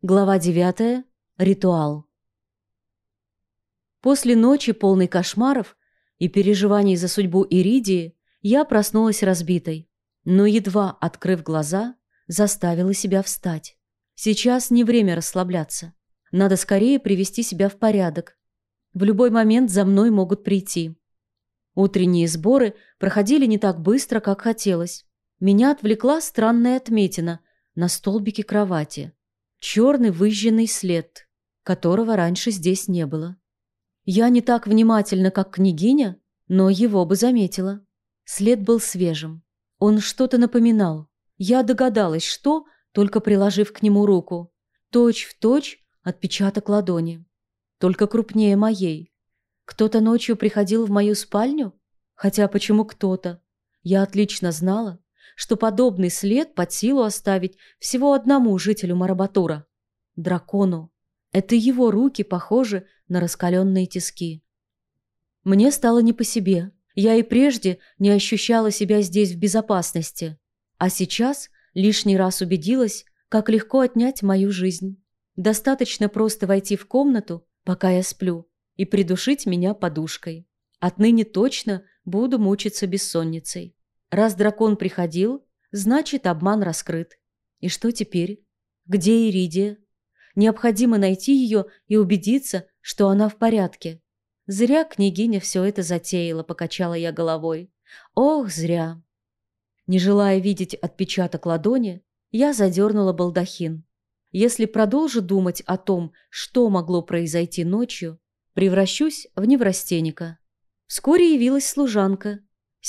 Глава 9. Ритуал. После ночи, полной кошмаров и переживаний за судьбу Иридии, я проснулась разбитой, но, едва открыв глаза, заставила себя встать. Сейчас не время расслабляться. Надо скорее привести себя в порядок. В любой момент за мной могут прийти. Утренние сборы проходили не так быстро, как хотелось. Меня отвлекла странная отметина на столбике кровати – черный выжженный след, которого раньше здесь не было. Я не так внимательна, как княгиня, но его бы заметила. След был свежим. Он что-то напоминал. Я догадалась, что, только приложив к нему руку. Точь в точь отпечаток ладони. Только крупнее моей. Кто-то ночью приходил в мою спальню? Хотя почему кто-то? Я отлично знала, что подобный след под силу оставить всего одному жителю Марабатура – дракону. Это его руки похожи на раскаленные тиски. Мне стало не по себе. Я и прежде не ощущала себя здесь в безопасности. А сейчас лишний раз убедилась, как легко отнять мою жизнь. Достаточно просто войти в комнату, пока я сплю, и придушить меня подушкой. Отныне точно буду мучиться бессонницей. Раз дракон приходил, значит, обман раскрыт. И что теперь? Где Иридия? Необходимо найти ее и убедиться, что она в порядке. Зря княгиня все это затеяла, покачала я головой. Ох, зря. Не желая видеть отпечаток ладони, я задернула балдахин. Если продолжу думать о том, что могло произойти ночью, превращусь в неврастенника. Вскоре явилась служанка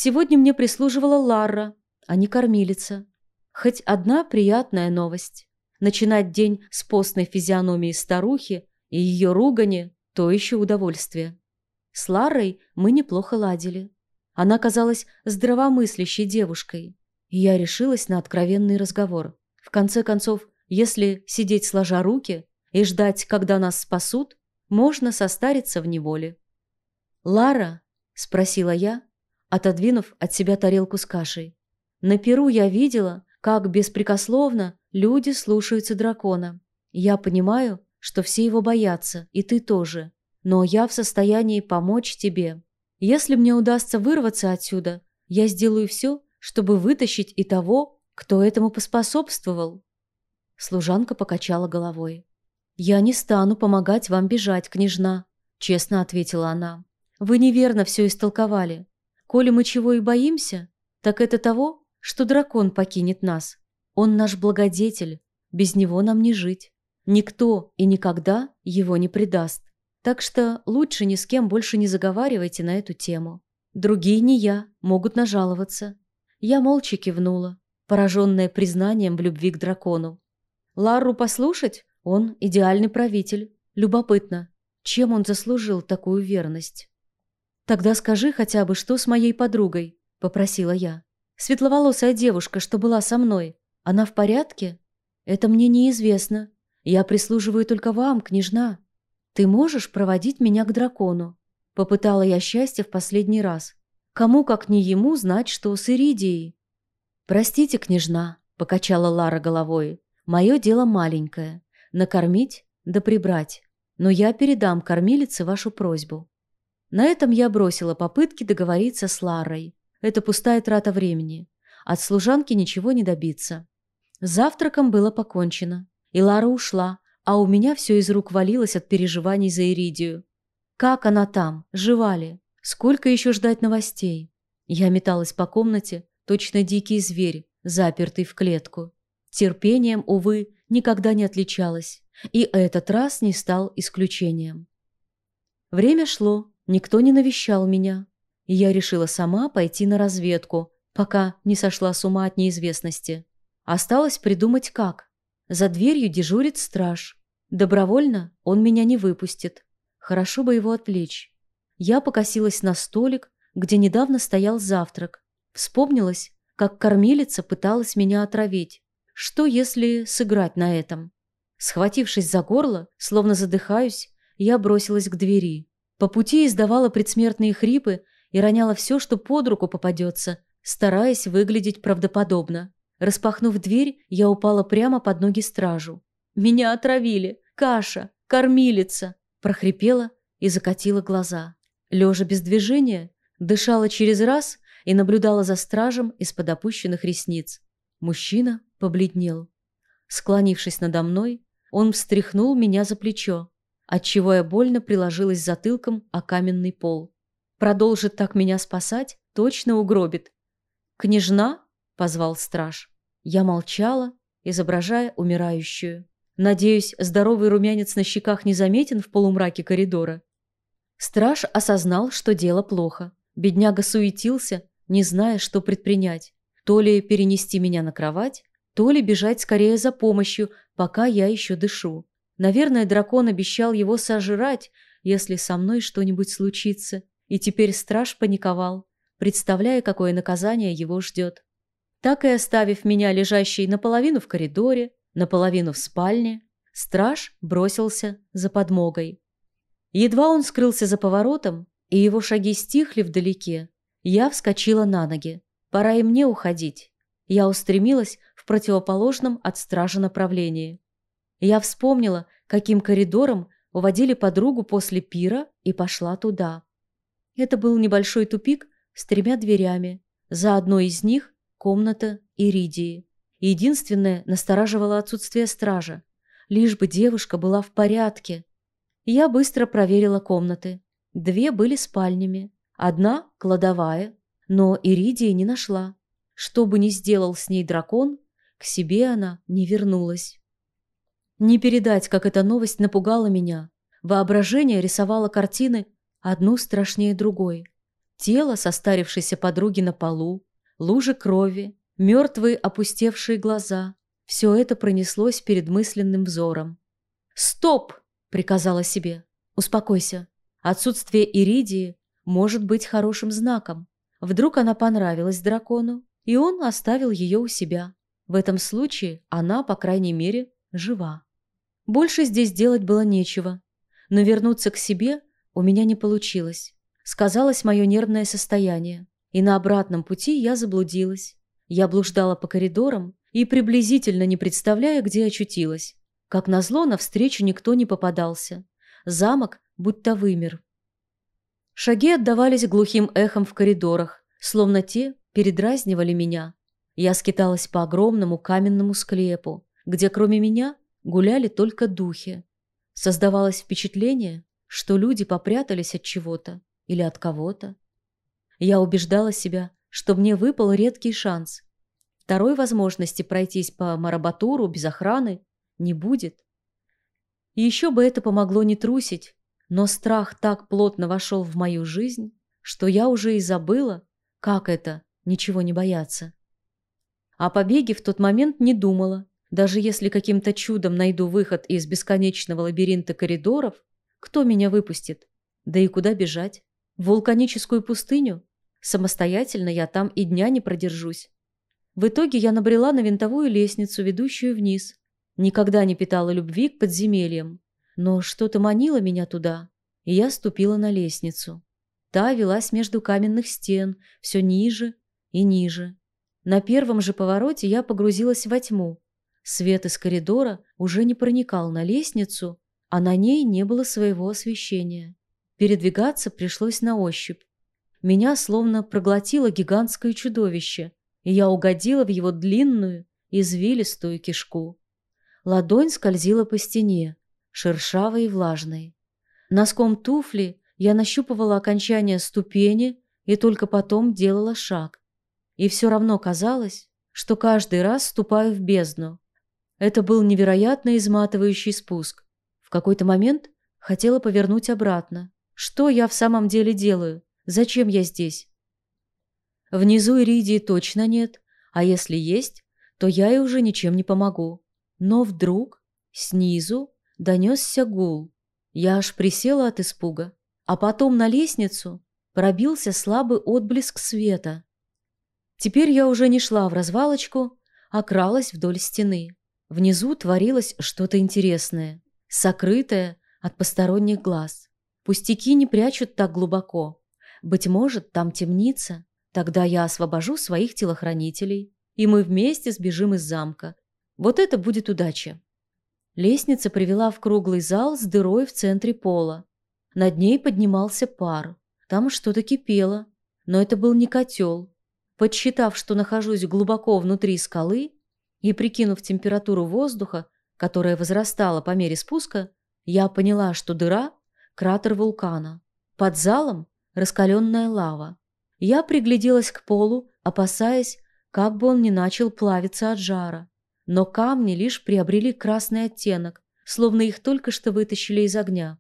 Сегодня мне прислуживала Лара, а не кормилица. Хоть одна приятная новость. Начинать день с постной физиономии старухи и ее ругани – то еще удовольствие. С Ларой мы неплохо ладили. Она казалась здравомыслящей девушкой. И я решилась на откровенный разговор. В конце концов, если сидеть сложа руки и ждать, когда нас спасут, можно состариться в неволе. «Лара?» – спросила я, отодвинув от себя тарелку с кашей. На перу я видела, как беспрекословно люди слушаются дракона. Я понимаю, что все его боятся, и ты тоже. Но я в состоянии помочь тебе. Если мне удастся вырваться отсюда, я сделаю все, чтобы вытащить и того, кто этому поспособствовал. Служанка покачала головой. «Я не стану помогать вам бежать, княжна», — честно ответила она. «Вы неверно все истолковали. Коли мы чего и боимся, так это того, что дракон покинет нас. Он наш благодетель, без него нам не жить. Никто и никогда его не предаст. Так что лучше ни с кем больше не заговаривайте на эту тему. Другие, не я, могут нажаловаться. Я молча кивнула, пораженная признанием в любви к дракону. Ларру послушать? Он идеальный правитель. Любопытно, чем он заслужил такую верность? «Тогда скажи хотя бы, что с моей подругой?» – попросила я. «Светловолосая девушка, что была со мной. Она в порядке? Это мне неизвестно. Я прислуживаю только вам, княжна. Ты можешь проводить меня к дракону?» Попытала я счастье в последний раз. Кому, как не ему, знать, что с Иридией? «Простите, княжна», – покачала Лара головой. «Мое дело маленькое. Накормить да прибрать. Но я передам кормилице вашу просьбу». На этом я бросила попытки договориться с Ларой. Это пустая трата времени. От служанки ничего не добиться. завтраком было покончено. И Лара ушла, а у меня все из рук валилось от переживаний за Иридию. Как она там? Жива ли? Сколько еще ждать новостей? Я металась по комнате, точно дикий зверь, запертый в клетку. Терпением, увы, никогда не отличалась. И этот раз не стал исключением. Время шло, Никто не навещал меня, и я решила сама пойти на разведку, пока не сошла с ума от неизвестности. Осталось придумать как. За дверью дежурит страж. Добровольно он меня не выпустит. Хорошо бы его отвлечь. Я покосилась на столик, где недавно стоял завтрак. Вспомнилась, как кормилица пыталась меня отравить. Что, если сыграть на этом? Схватившись за горло, словно задыхаюсь, я бросилась к двери. По пути издавала предсмертные хрипы и роняла все, что под руку попадется, стараясь выглядеть правдоподобно. Распахнув дверь, я упала прямо под ноги стражу. Меня отравили! Каша! Кормилица!» прохрипела и закатила глаза. Лежа без движения, дышала через раз и наблюдала за стражем из-под опущенных ресниц. Мужчина побледнел. Склонившись надо мной, он встряхнул меня за плечо, отчего я больно приложилась затылком о каменный пол. Продолжит так меня спасать, точно угробит. «Княжна?» — позвал страж. Я молчала, изображая умирающую. Надеюсь, здоровый румянец на щеках не заметен в полумраке коридора. Страж осознал, что дело плохо. Бедняга суетился, не зная, что предпринять. То ли перенести меня на кровать, то ли бежать скорее за помощью, пока я еще дышу. Наверное, дракон обещал его сожрать, если со мной что-нибудь случится. И теперь страж паниковал, представляя, какое наказание его ждет. Так и оставив меня лежащей наполовину в коридоре, наполовину в спальне, страж бросился за подмогой. Едва он скрылся за поворотом, и его шаги стихли вдалеке, я вскочила на ноги. Пора и мне уходить. Я устремилась в противоположном от стража направлении. Я вспомнила, каким коридором уводили подругу после пира и пошла туда. Это был небольшой тупик с тремя дверями. За одной из них – комната Иридии. Единственное настораживало отсутствие стража. Лишь бы девушка была в порядке. Я быстро проверила комнаты. Две были спальнями, одна – кладовая, но Иридии не нашла. Что бы ни сделал с ней дракон, к себе она не вернулась. Не передать, как эта новость напугала меня. Воображение рисовало картины одну страшнее другой. Тело состарившейся подруги на полу, лужи крови, Мертвые опустевшие глаза. Все это пронеслось перед мысленным взором. «Стоп!» — приказала себе. «Успокойся. Отсутствие Иридии может быть хорошим знаком. Вдруг она понравилась дракону, и он оставил ее у себя. В этом случае она, по крайней мере, жива. Больше здесь делать было нечего. Но вернуться к себе у меня не получилось. Сказалось мое нервное состояние. И на обратном пути я заблудилась. Я блуждала по коридорам и приблизительно не представляя, где очутилась. Как назло, навстречу никто не попадался. Замок будто вымер. Шаги отдавались глухим эхом в коридорах, словно те передразнивали меня. Я скиталась по огромному каменному склепу, где кроме меня гуляли только духи. Создавалось впечатление, что люди попрятались от чего-то или от кого-то. Я убеждала себя, что мне выпал редкий шанс. Второй возможности пройтись по Марабатуру без охраны не будет. И еще бы это помогло не трусить, но страх так плотно вошел в мою жизнь, что я уже и забыла, как это ничего не бояться. О побеге в тот момент не думала. Даже если каким-то чудом найду выход из бесконечного лабиринта коридоров, кто меня выпустит? Да и куда бежать? В вулканическую пустыню? Самостоятельно я там и дня не продержусь. В итоге я набрела на винтовую лестницу, ведущую вниз. Никогда не питала любви к подземельям. Но что-то манило меня туда, и я ступила на лестницу. Та велась между каменных стен, все ниже и ниже. На первом же повороте я погрузилась во тьму. Свет из коридора уже не проникал на лестницу, а на ней не было своего освещения. Передвигаться пришлось на ощупь. Меня словно проглотило гигантское чудовище, и я угодила в его длинную, извилистую кишку. Ладонь скользила по стене, шершавой и влажной. Носком туфли я нащупывала окончание ступени и только потом делала шаг. И все равно казалось, что каждый раз ступаю в бездну. Это был невероятно изматывающий спуск. В какой-то момент хотела повернуть обратно. Что я в самом деле делаю? Зачем я здесь? Внизу Иридии точно нет, а если есть, то я ей уже ничем не помогу. Но вдруг снизу донесся гул. Я аж присела от испуга. А потом на лестницу пробился слабый отблеск света. Теперь я уже не шла в развалочку, а кралась вдоль стены. Внизу творилось что-то интересное, сокрытое от посторонних глаз. Пустяки не прячут так глубоко. Быть может, там темница. Тогда я освобожу своих телохранителей, и мы вместе сбежим из замка. Вот это будет удача. Лестница привела в круглый зал с дырой в центре пола. Над ней поднимался пар. Там что-то кипело, но это был не котел. Подсчитав, что нахожусь глубоко внутри скалы, и прикинув температуру воздуха, которая возрастала по мере спуска, я поняла, что дыра – кратер вулкана. Под залом – раскаленная лава. Я пригляделась к полу, опасаясь, как бы он не начал плавиться от жара но камни лишь приобрели красный оттенок, словно их только что вытащили из огня.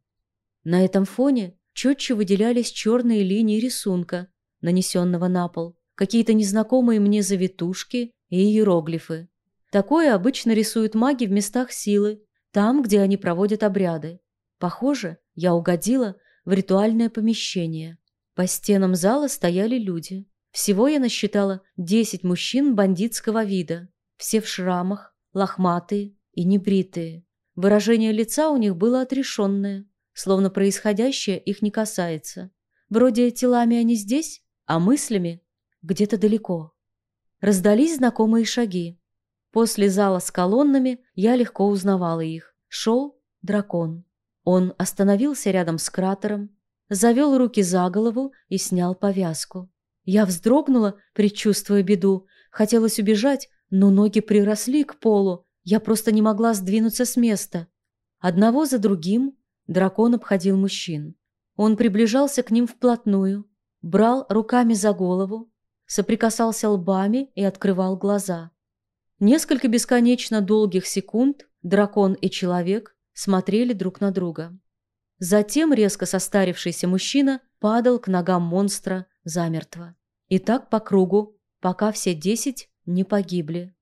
На этом фоне четче выделялись черные линии рисунка, нанесенного на пол, какие-то незнакомые мне завитушки и иероглифы. Такое обычно рисуют маги в местах силы, там, где они проводят обряды. Похоже, я угодила в ритуальное помещение. По стенам зала стояли люди. Всего я насчитала десять мужчин бандитского вида. Все в шрамах, лохматые и небритые. Выражение лица у них было отрешенное, словно происходящее их не касается. Вроде телами они здесь, а мыслями где-то далеко. Раздались знакомые шаги. После зала с колоннами я легко узнавала их. Шел дракон. Он остановился рядом с кратером, завел руки за голову и снял повязку. Я вздрогнула, предчувствуя беду, хотелось убежать, но ноги приросли к полу, я просто не могла сдвинуться с места. Одного за другим дракон обходил мужчин. Он приближался к ним вплотную, брал руками за голову, соприкасался лбами и открывал глаза. Несколько бесконечно долгих секунд дракон и человек смотрели друг на друга. Затем резко состарившийся мужчина падал к ногам монстра замертво. И так по кругу, пока все десять не погибли.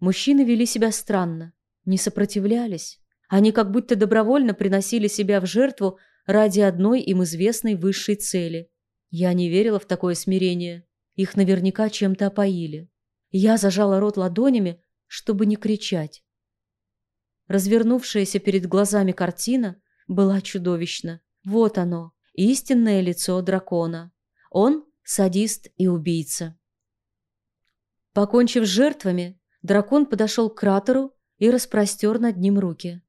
Мужчины вели себя странно, не сопротивлялись. Они как будто добровольно приносили себя в жертву ради одной им известной высшей цели. Я не верила в такое смирение. Их наверняка чем-то опоили. Я зажала рот ладонями, чтобы не кричать. Развернувшаяся перед глазами картина была чудовищна. Вот оно, истинное лицо дракона. Он – садист и убийца. Покончив с жертвами, дракон подошел к кратеру и распростер над ним руки.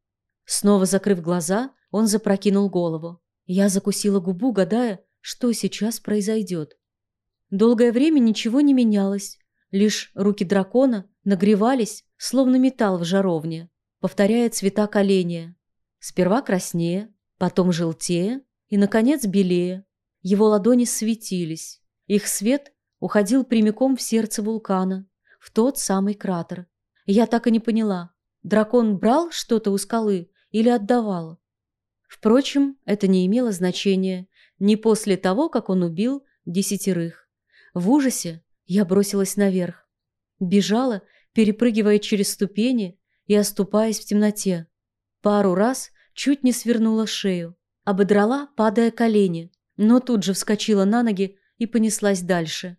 Снова закрыв глаза, он запрокинул голову. Я закусила губу, гадая, что сейчас произойдет. Долгое время ничего не менялось, лишь руки дракона нагревались, словно металл в жаровне, повторяя цвета коления. Сперва краснее, потом желтее и, наконец, белее. Его ладони светились. Их свет уходил прямиком в сердце вулкана, в тот самый кратер. Я так и не поняла, дракон брал что-то у скалы или отдавал. Впрочем, это не имело значения ни после того, как он убил десятерых. В ужасе я бросилась наверх. Бежала, перепрыгивая через ступени и оступаясь в темноте. Пару раз чуть не свернула шею, ободрала, падая колени, но тут же вскочила на ноги и понеслась дальше.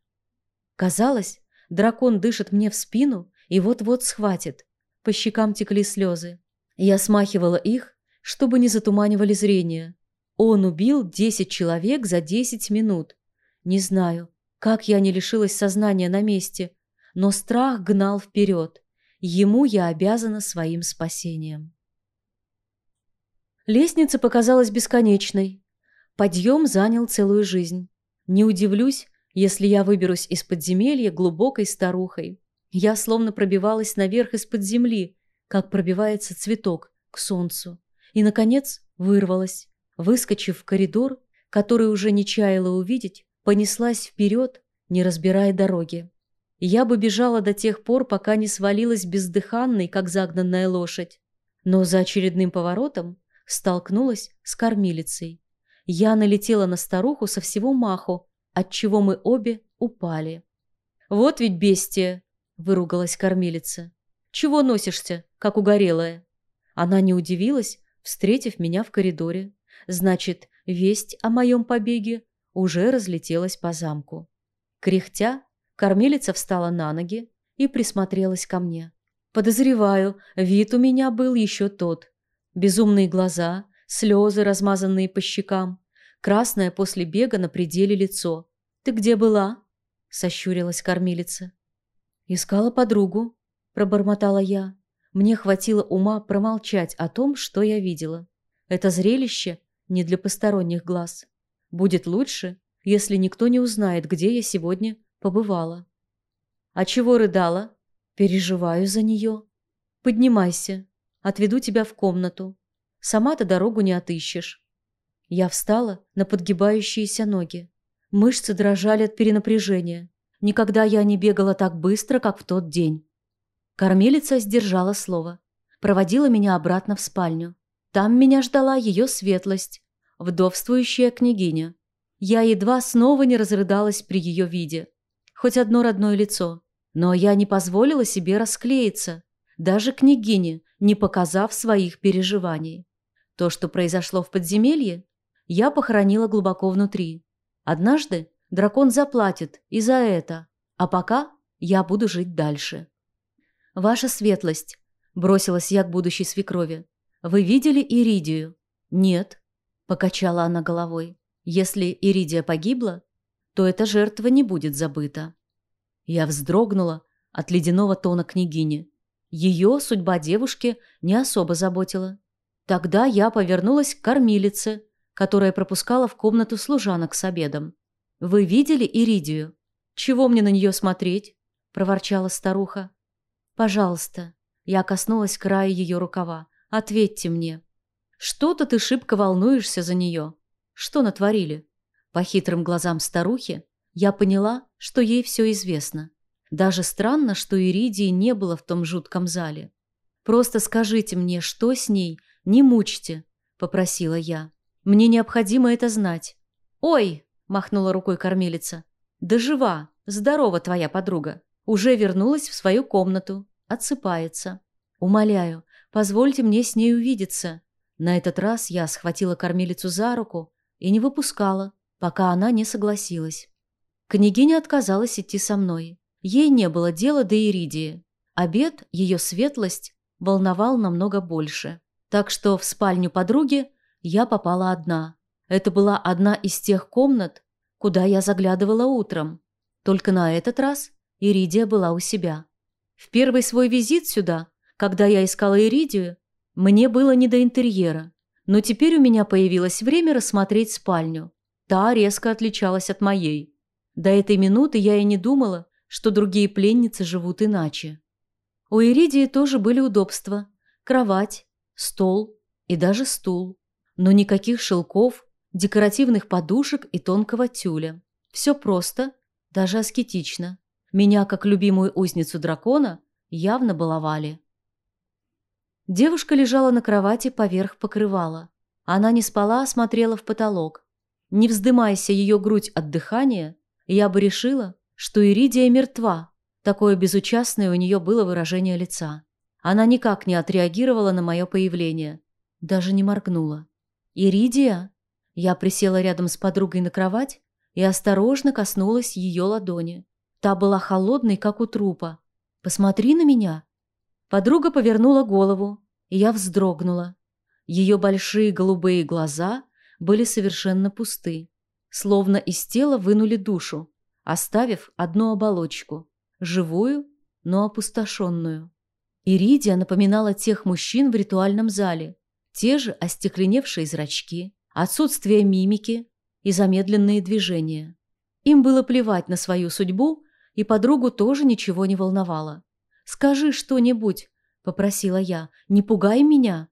Казалось, дракон дышит мне в спину и вот-вот схватит. По щекам текли слезы. Я смахивала их, чтобы не затуманивали зрение. Он убил десять человек за десять минут. Не знаю, как я не лишилась сознания на месте, но страх гнал вперед. Ему я обязана своим спасением. Лестница показалась бесконечной. Подъем занял целую жизнь. Не удивлюсь, если я выберусь из подземелья глубокой старухой. Я словно пробивалась наверх из-под земли, как пробивается цветок к солнцу. И, наконец, вырвалась. Выскочив в коридор, который уже не чаяла увидеть, понеслась вперед, не разбирая дороги. Я бы бежала до тех пор, пока не свалилась бездыханной, как загнанная лошадь. Но за очередным поворотом столкнулась с кормилицей. Я налетела на старуху со всего маху, отчего мы обе упали. «Вот ведь бестия!» – выругалась кормилица. «Чего носишься, как угорелая?» Она не удивилась, встретив меня в коридоре. Значит, весть о моем побеге уже разлетелась по замку. Кряхтя, кормилица встала на ноги и присмотрелась ко мне. Подозреваю, вид у меня был еще тот. Безумные глаза, слезы, размазанные по щекам, красное после бега на пределе лицо. «Ты где была?» – сощурилась кормилица. «Искала подругу», – пробормотала я. Мне хватило ума промолчать о том, что я видела. Это зрелище не для посторонних глаз. Будет лучше, если никто не узнает, где я сегодня побывала. А чего рыдала? Переживаю за нее. Поднимайся, отведу тебя в комнату. Сама-то дорогу не отыщешь. Я встала на подгибающиеся ноги. Мышцы дрожали от перенапряжения. Никогда я не бегала так быстро, как в тот день. Кормилица сдержала слово. Проводила меня обратно в спальню. Там меня ждала ее светлость, вдовствующая княгиня. Я едва снова не разрыдалась при ее виде. Хоть одно родное лицо. Но я не позволила себе расклеиться. Даже княгине, не показав своих переживаний. То, что произошло в подземелье, я похоронила глубоко внутри. Однажды дракон заплатит и за это, а пока я буду жить дальше. «Ваша светлость», – бросилась я к будущей свекрови. «Вы видели Иридию?» «Нет», – покачала она головой. «Если Иридия погибла, то эта жертва не будет забыта». Я вздрогнула от ледяного тона княгини. Ее судьба девушки не особо заботила. Тогда я повернулась к кормилице, которая пропускала в комнату служанок с обедом. «Вы видели Иридию?» «Чего мне на нее смотреть?» – проворчала старуха. «Пожалуйста». Я коснулась края ее рукава. «Ответьте мне. Что-то ты шибко волнуешься за нее. Что натворили?» По хитрым глазам старухи я поняла, что ей все известно. Даже странно, что Иридии не было в том жутком зале. «Просто скажите мне, что с ней? Не мучьте», — попросила я. «Мне необходимо это знать». «Ой!» — махнула рукой кормилица. «Да жива, здорова твоя подруга. Уже вернулась в свою комнату. Отсыпается. Умоляю, позвольте мне с ней увидеться. На этот раз я схватила кормилицу за руку и не выпускала, пока она не согласилась. Княгиня отказалась идти со мной. Ей не было дела до Иридии. Обед, ее светлость, волновал намного больше. Так что в спальню подруги я попала одна. Это была одна из тех комнат, куда я заглядывала утром. Только на этот раз Иридия была у себя. В первый свой визит сюда, когда я искала Иридию, мне было не до интерьера. Но теперь у меня появилось время рассмотреть спальню. Та резко отличалась от моей. До этой минуты я и не думала, что другие пленницы живут иначе. У Иридии тоже были удобства. Кровать, стол и даже стул. Но никаких шелков, декоративных подушек и тонкого тюля. Все просто, даже аскетично. Меня, как любимую узницу дракона, явно баловали. Девушка лежала на кровати поверх покрывала. Она не спала, а смотрела в потолок. Не вздымайся ее грудь от дыхания, я бы решила, что Иридия мертва. Такое безучастное у нее было выражение лица. Она никак не отреагировала на мое появление. Даже не моргнула. «Иридия?» Я присела рядом с подругой на кровать и осторожно коснулась ее ладони. Та была холодной, как у трупа. «Посмотри на меня!» Подруга повернула голову, и я вздрогнула. Ее большие голубые глаза были совершенно пусты. Словно из тела вынули душу, оставив одну оболочку. Живую, но опустошенную. Иридия напоминала тех мужчин в ритуальном зале. Те же остекленевшие зрачки, отсутствие мимики и замедленные движения. Им было плевать на свою судьбу и подругу тоже ничего не волновало. «Скажи что-нибудь», — попросила я, — «не пугай меня».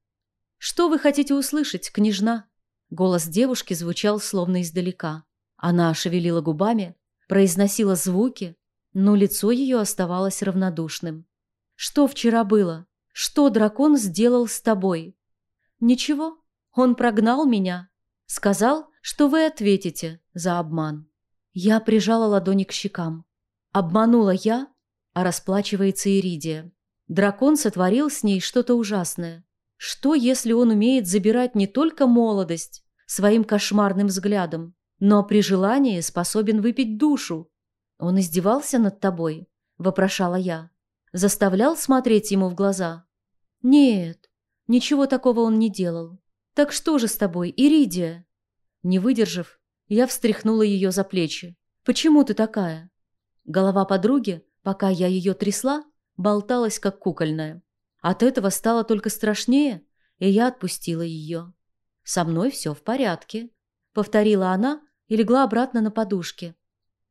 «Что вы хотите услышать, княжна?» Голос девушки звучал словно издалека. Она шевелила губами, произносила звуки, но лицо ее оставалось равнодушным. «Что вчера было? Что дракон сделал с тобой?» «Ничего, он прогнал меня. Сказал, что вы ответите за обман». Я прижала ладони к щекам. Обманула я, а расплачивается Иридия. Дракон сотворил с ней что-то ужасное. Что, если он умеет забирать не только молодость своим кошмарным взглядом, но при желании способен выпить душу? Он издевался над тобой, вопрошала я. Заставлял смотреть ему в глаза? Нет, ничего такого он не делал. Так что же с тобой, Иридия? Не выдержав, я встряхнула ее за плечи. Почему ты такая? Голова подруги, пока я ее трясла, болталась, как кукольная. От этого стало только страшнее, и я отпустила ее. «Со мной все в порядке», — повторила она и легла обратно на подушке.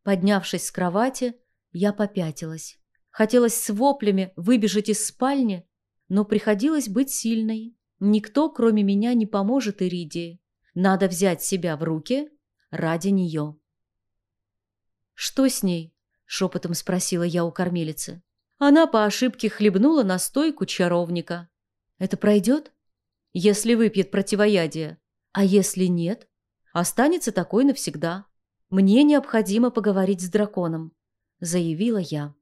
Поднявшись с кровати, я попятилась. Хотелось с воплями выбежать из спальни, но приходилось быть сильной. Никто, кроме меня, не поможет Иридии. Надо взять себя в руки ради нее. «Что с ней?» – шепотом спросила я у кормилицы. Она по ошибке хлебнула настойку чаровника. «Это пройдет?» «Если выпьет противоядие. А если нет?» «Останется такой навсегда. Мне необходимо поговорить с драконом», – заявила я.